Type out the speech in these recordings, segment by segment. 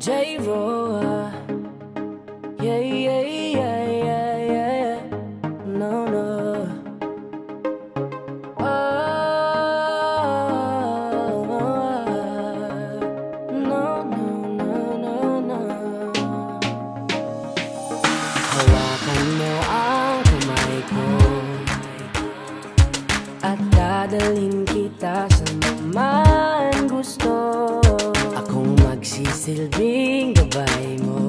J-Roa Yeah, yeah, yeah, yeah, yeah. No, no. Oh, no, no, no, no, no. Hawakan mo ang kamay ko At dadalhin kita sa man gusto Akong magsisilbing gabay mo.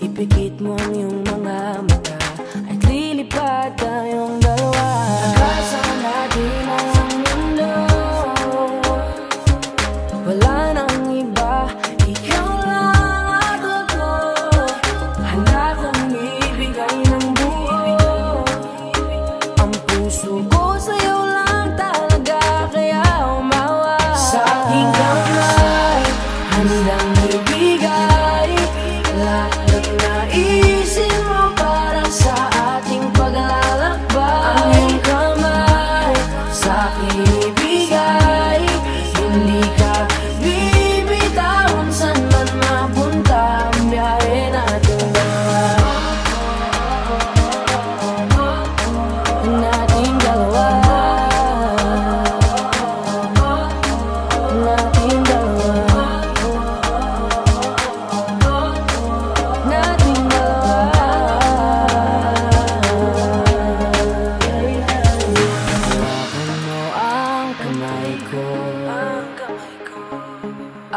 Ipikit mo ang iyong mga mata At lilipad Handang ibigay Lahat ng naisin mo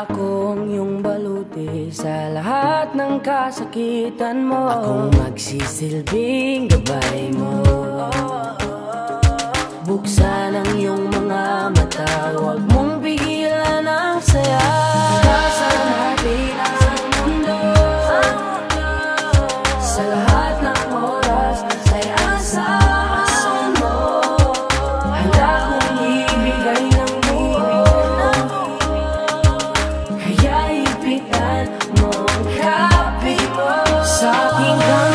Ako ang iyong baluti sa lahat ng kasakitan mo. Akong magsisilbing gabay mo. Buksan ang iyong mo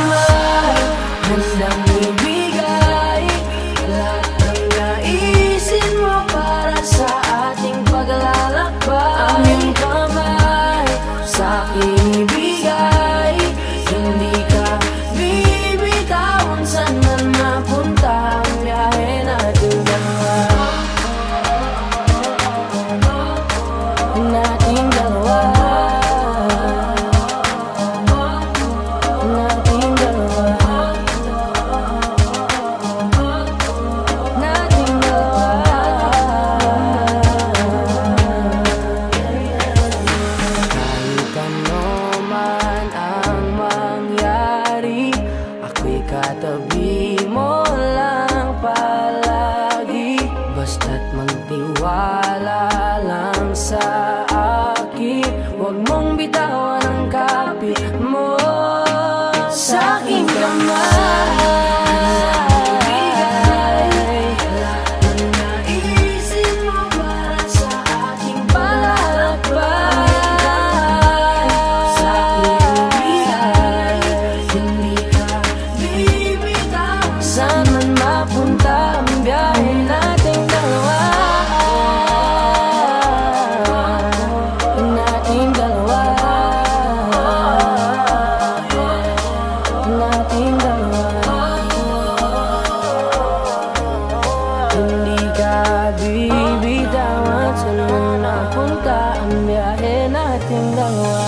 tried to be Saan man mapunta ang biyahe nating dalawa. Nating dalawa. Nating dalawa. Hindi ka bibitawan Saan man napunta ang biyahe nating dalawa